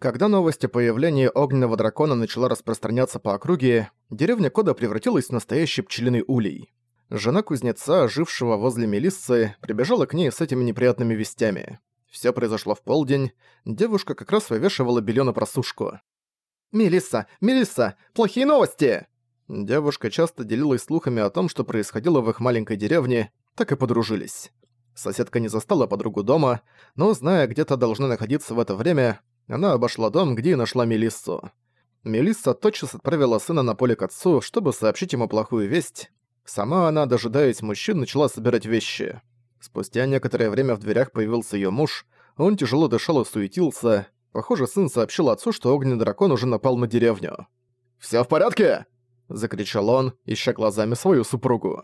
Когда новость о появлении огненного дракона начала распространяться по округе, деревня Кода превратилась в настоящий пчелиный улей. Жена кузнеца, жившего возле Мелиссы, прибежала к ней с этими неприятными вестями. Все произошло в полдень, девушка как раз вывешивала белье на просушку. «Мелисса! Мелисса! Плохие новости!» Девушка часто делилась слухами о том, что происходило в их маленькой деревне, так и подружились. Соседка не застала подругу дома, но, зная, где то должна находиться в это время, она обошла дом, где и нашла Мелиссу. Мелисса тотчас отправила сына на поле к отцу, чтобы сообщить ему плохую весть. Сама она, дожидаясь мужчин, начала собирать вещи. Спустя некоторое время в дверях появился ее муж, он тяжело дышал и суетился. Похоже, сын сообщил отцу, что огненный дракон уже напал на деревню. «Всё в порядке?» – закричал он, ища глазами свою супругу.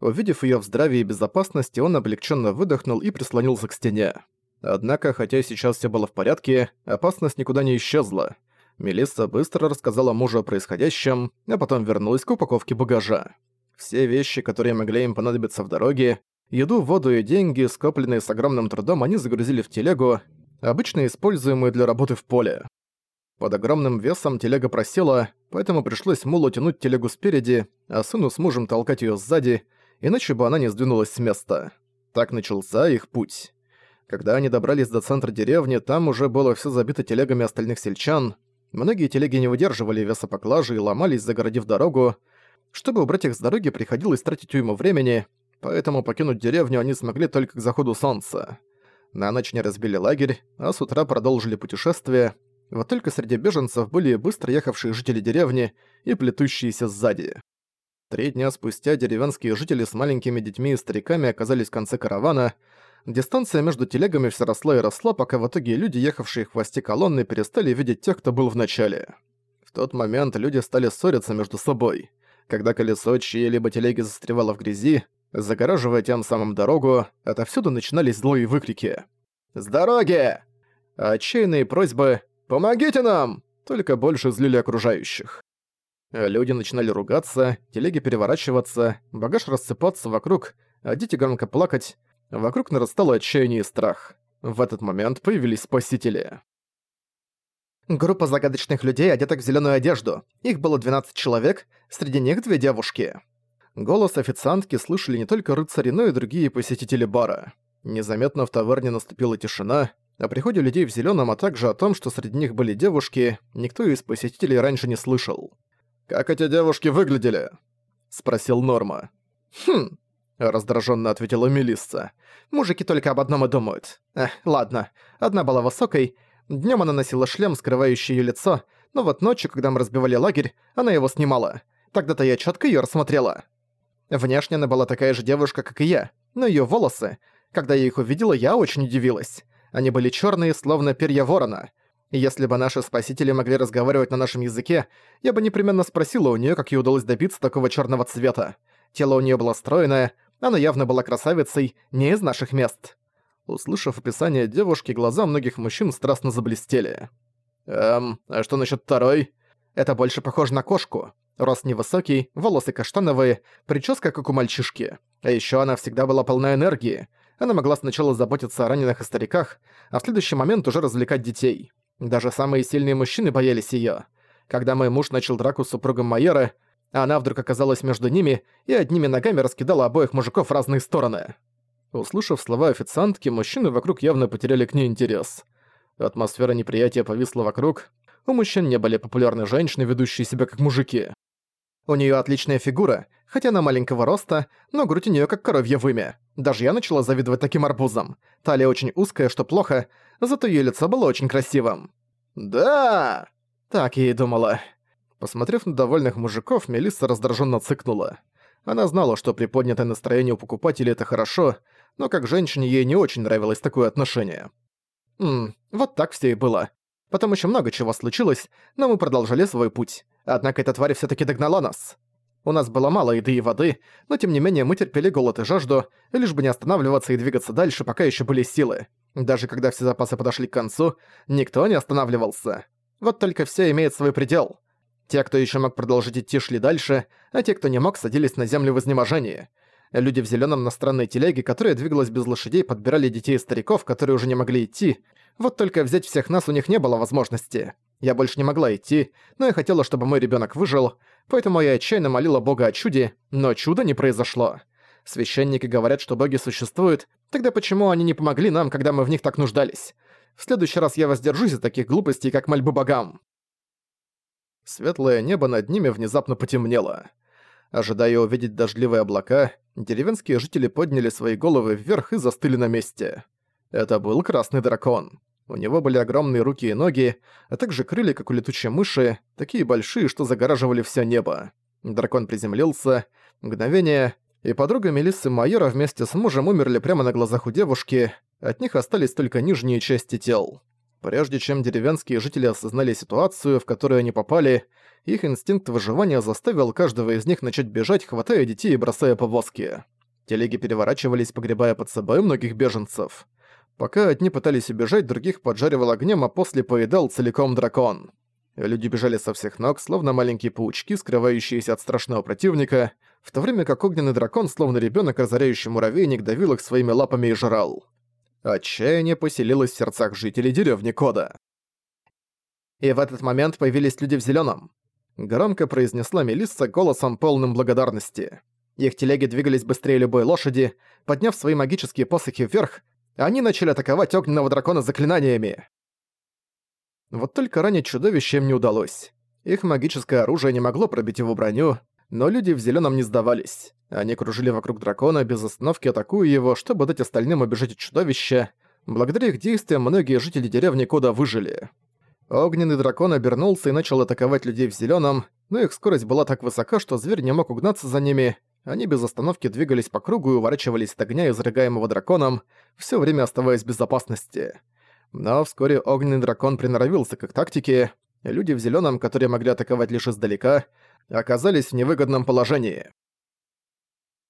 Увидев ее в здравии и безопасности, он облегченно выдохнул и прислонился к стене. Однако, хотя сейчас все было в порядке, опасность никуда не исчезла. Мелисса быстро рассказала мужу о происходящем, а потом вернулась к упаковке багажа. Все вещи, которые могли им понадобиться в дороге, еду, воду и деньги, скопленные с огромным трудом, они загрузили в телегу, обычно используемую для работы в поле. Под огромным весом телега просела, поэтому пришлось Мулу тянуть телегу спереди, а сыну с мужем толкать ее сзади, иначе бы она не сдвинулась с места. Так начался их путь. Когда они добрались до центра деревни, там уже было все забито телегами остальных сельчан. Многие телеги не выдерживали веса поклажи и ломались, загородив дорогу. Чтобы убрать их с дороги, приходилось тратить уйму времени, поэтому покинуть деревню они смогли только к заходу солнца. На ночь не разбили лагерь, а с утра продолжили путешествие. Вот только среди беженцев были быстро ехавшие жители деревни и плетущиеся сзади. Три дня спустя деревенские жители с маленькими детьми и стариками оказались в конце каравана, Дистанция между телегами все росла и росла, пока в итоге люди, ехавшие в хвосте колонны, перестали видеть тех, кто был в начале. В тот момент люди стали ссориться между собой. Когда колесо чьей-либо телеги застревало в грязи, загораживая тем самым дорогу, отовсюду начинались злые выкрики. «С дороги!» а отчаянные просьбы «Помогите нам!» только больше злили окружающих. Люди начинали ругаться, телеги переворачиваться, багаж рассыпаться вокруг, а дети громко плакать, Вокруг нарастало отчаяние и страх. В этот момент появились спасители. Группа загадочных людей, одетых в зеленую одежду. Их было 12 человек, среди них две девушки. Голос официантки слышали не только рыцари, но и другие посетители бара. Незаметно в таверне наступила тишина. О приходе людей в зеленом, а также о том, что среди них были девушки, никто из посетителей раньше не слышал. «Как эти девушки выглядели?» — спросил Норма. «Хм, раздраженно ответила Мелисса. Мужики только об одном и думают. Эх, ладно. Одна была высокой, днем она носила шлем, скрывающий ее лицо, но вот ночью, когда мы разбивали лагерь, она его снимала. Тогда-то я четко ее рассмотрела. Внешне она была такая же девушка, как и я, но ее волосы, когда я их увидела, я очень удивилась. Они были черные, словно перья ворона. И если бы наши спасители могли разговаривать на нашем языке, я бы непременно спросила у нее, как ей удалось добиться такого черного цвета. Тело у нее было стройное, она явно была красавицей, не из наших мест. Услышав описание девушки, глаза многих мужчин страстно заблестели. «Эм, а что насчет второй?» «Это больше похоже на кошку. Рост невысокий, волосы каштановые, прическа как у мальчишки. А еще она всегда была полна энергии. Она могла сначала заботиться о раненых и стариках, а в следующий момент уже развлекать детей. Даже самые сильные мужчины боялись ее. Когда мой муж начал драку с супругом Майера, она вдруг оказалась между ними и одними ногами раскидала обоих мужиков в разные стороны. Услышав слова официантки, мужчины вокруг явно потеряли к ней интерес. Атмосфера неприятия повисла вокруг. У мужчин не были популярны женщины, ведущие себя как мужики. У нее отличная фигура, хотя она маленького роста, но грудь у нее как коровье вымя. Даже я начала завидовать таким арбузам. Талия очень узкая, что плохо, зато ее лицо было очень красивым. «Да!» Так я и думала. Посмотрев на довольных мужиков, Мелисса раздраженно цыкнула. Она знала, что приподнятое настроение у покупателей это хорошо, но как женщине ей не очень нравилось такое отношение. Ммм, вот так все и было. Потом еще много чего случилось, но мы продолжили свой путь. Однако эта тварь все таки догнала нас. У нас было мало еды и воды, но тем не менее мы терпели голод и жажду, лишь бы не останавливаться и двигаться дальше, пока еще были силы. Даже когда все запасы подошли к концу, никто не останавливался. Вот только все имеет свой предел. Те, кто еще мог продолжить идти, шли дальше, а те, кто не мог, садились на землю в изнеможении. Люди в зеленом на странной телеге, которая двигалась без лошадей, подбирали детей и стариков, которые уже не могли идти. Вот только взять всех нас у них не было возможности. Я больше не могла идти, но я хотела, чтобы мой ребенок выжил, поэтому я отчаянно молила Бога о чуде, но чуда не произошло. Священники говорят, что боги существуют, тогда почему они не помогли нам, когда мы в них так нуждались? В следующий раз я воздержусь от таких глупостей, как мольбы богам. Светлое небо над ними внезапно потемнело. Ожидая увидеть дождливые облака, деревенские жители подняли свои головы вверх и застыли на месте. Это был красный дракон. У него были огромные руки и ноги, а также крылья, как у летучей мыши, такие большие, что загораживали все небо. Дракон приземлился, мгновение, и подруга Мелиссы Майора вместе с мужем умерли прямо на глазах у девушки, от них остались только нижние части тел. Прежде чем деревенские жители осознали ситуацию, в которую они попали, их инстинкт выживания заставил каждого из них начать бежать, хватая детей и бросая повозки. Телеги переворачивались, погребая под собой многих беженцев. Пока одни пытались убежать, других поджаривал огнем, а после поедал целиком дракон. Люди бежали со всех ног, словно маленькие паучки, скрывающиеся от страшного противника, в то время как огненный дракон, словно ребенок, разоряющий муравейник, давил их своими лапами и жрал. Отчаяние поселилось в сердцах жителей деревни Кода. И в этот момент появились люди в зеленом. Громко произнесла Мелисса голосом полным благодарности. Их телеги двигались быстрее любой лошади, подняв свои магические посохи вверх, они начали атаковать огненного дракона заклинаниями. Вот только ранить чудовище им не удалось. Их магическое оружие не могло пробить его броню, но люди в зеленом не сдавались. Они кружили вокруг дракона, без остановки атакуя его, чтобы дать остальным убежать от чудовища. Благодаря их действиям многие жители деревни Кода выжили. Огненный дракон обернулся и начал атаковать людей в зеленом, но их скорость была так высока, что зверь не мог угнаться за ними. Они без остановки двигались по кругу и уворачивались от огня, изрыгаемого драконом, все время оставаясь в безопасности. Но вскоре огненный дракон приноровился к их тактике, люди в зеленом, которые могли атаковать лишь издалека, оказались в невыгодном положении.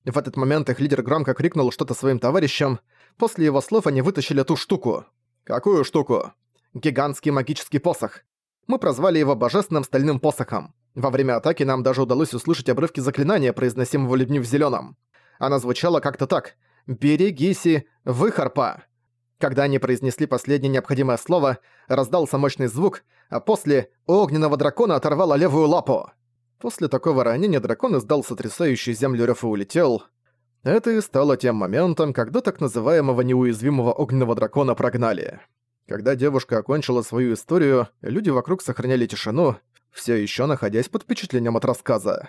В этот момент их лидер громко крикнул что-то своим товарищам. После его слов они вытащили ту штуку. «Какую штуку?» гигантский магический посох. Мы прозвали его божественным стальным посохом. Во время атаки нам даже удалось услышать обрывки заклинания, произносимого людьми в зеленом. Она звучала как-то так «Берегиси, выхарпа». Когда они произнесли последнее необходимое слово, раздался мощный звук, а после огненного дракона оторвало левую лапу. После такого ранения дракон издал сотрясающий землю рёв и улетел. Это и стало тем моментом, когда так называемого неуязвимого огненного дракона прогнали. Когда девушка окончила свою историю, люди вокруг сохраняли тишину, все еще находясь под впечатлением от рассказа.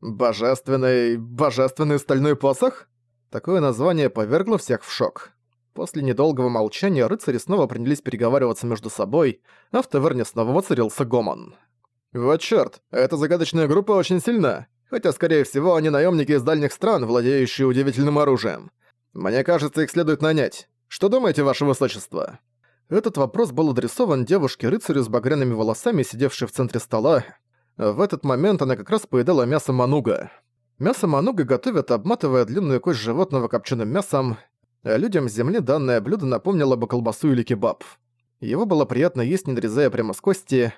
«Божественный... божественный стальной посох?» Такое название повергло всех в шок. После недолгого молчания рыцари снова принялись переговариваться между собой, а в таверне снова воцарился гомон. «Вот чёрт, эта загадочная группа очень сильна, хотя, скорее всего, они наемники из дальних стран, владеющие удивительным оружием. Мне кажется, их следует нанять. Что думаете, ваше высочество?» Этот вопрос был адресован девушке-рыцарю с багряными волосами, сидевшей в центре стола. В этот момент она как раз поедала мясо мануга. Мясо мануга готовят, обматывая длинную кость животного копченым мясом, людям с земли данное блюдо напомнило бы колбасу или кебаб. Его было приятно есть, не нарезая прямо с кости.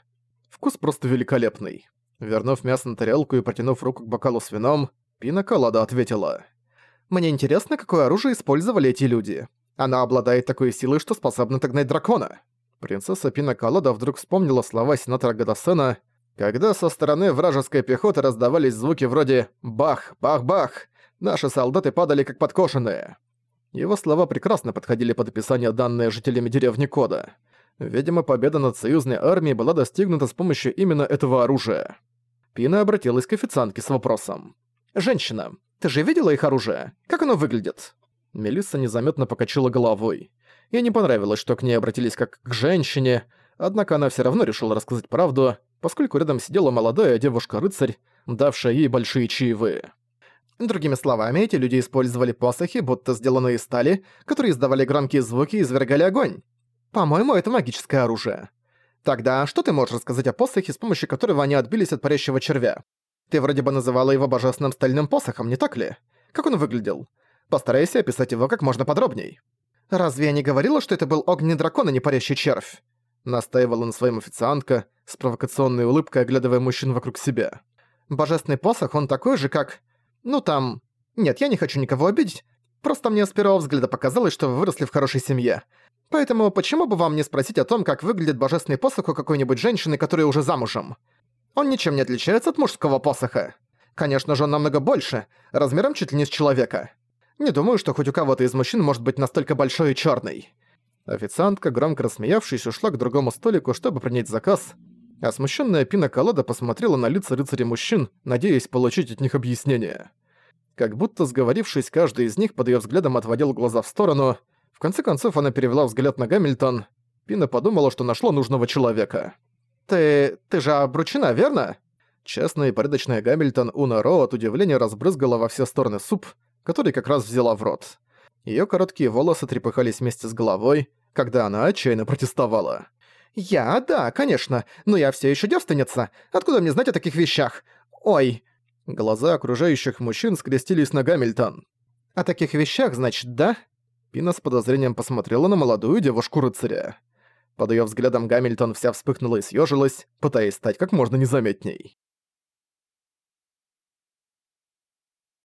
Вкус просто великолепный. Вернув мясо на тарелку и протянув руку к бокалу с вином, Пина Колада ответила. «Мне интересно, какое оружие использовали эти люди. Она обладает такой силой, что способна отогнать дракона. Принцесса Пина Колода вдруг вспомнила слова сенатора Гадасена, когда со стороны вражеской пехоты раздавались звуки вроде «бах, бах, бах», наши солдаты падали как подкошенные. Его слова прекрасно подходили под описание данные жителями деревни Кода. Видимо, победа над союзной армией была достигнута с помощью именно этого оружия. Пина обратилась к официантке с вопросом. «Женщина, ты же видела их оружие? Как оно выглядит?» Мелисса незаметно покачала головой. Ей не понравилось, что к ней обратились как к женщине, однако она все равно решила рассказать правду, поскольку рядом сидела молодая девушка-рыцарь, давшая ей большие чаевые. Другими словами, эти люди использовали посохи, будто сделанные из стали, которые издавали громкие звуки и извергали огонь. По-моему, это магическое оружие. Тогда что ты можешь рассказать о посохе, с помощью которого они отбились от парящего червя? Ты вроде бы называла его божественным стальным посохом, не так ли? Как он выглядел? Постарайся описать его как можно подробней. «Разве я не говорила, что это был огненный дракон, а не парящий червь?» Настаивала на своем официантка, с провокационной улыбкой оглядывая мужчин вокруг себя. «Божественный посох, он такой же, как... Ну там... Нет, я не хочу никого обидеть. Просто мне с первого взгляда показалось, что вы выросли в хорошей семье. Поэтому почему бы вам не спросить о том, как выглядит божественный посох у какой-нибудь женщины, которая уже замужем? Он ничем не отличается от мужского посоха. Конечно же, он намного больше, размером чуть ли не с человека. Не думаю, что хоть у кого-то из мужчин может быть настолько большой и черный. Официантка, громко рассмеявшись, ушла к другому столику, чтобы принять заказ, а смущенная Пина Колода посмотрела на лица рыцарей мужчин, надеясь получить от них объяснение. Как будто сговорившись, каждый из них под ее взглядом отводил глаза в сторону. В конце концов она перевела взгляд на Гамильтон. Пина подумала, что нашла нужного человека. «Ты... ты же обручена, верно?» Честная и порядочная Гамильтон Уна Ро от удивления разбрызгала во все стороны суп, который как раз взяла в рот. Её короткие волосы трепыхались вместе с головой, когда она отчаянно протестовала. «Я? Да, конечно, но я все еще девственница. Откуда мне знать о таких вещах? Ой!» Глаза окружающих мужчин скрестились на Гамильтон. «О таких вещах, значит, да?» Пина с подозрением посмотрела на молодую девушку-рыцаря. Под её взглядом Гамильтон вся вспыхнула и съёжилась, пытаясь стать как можно незаметней.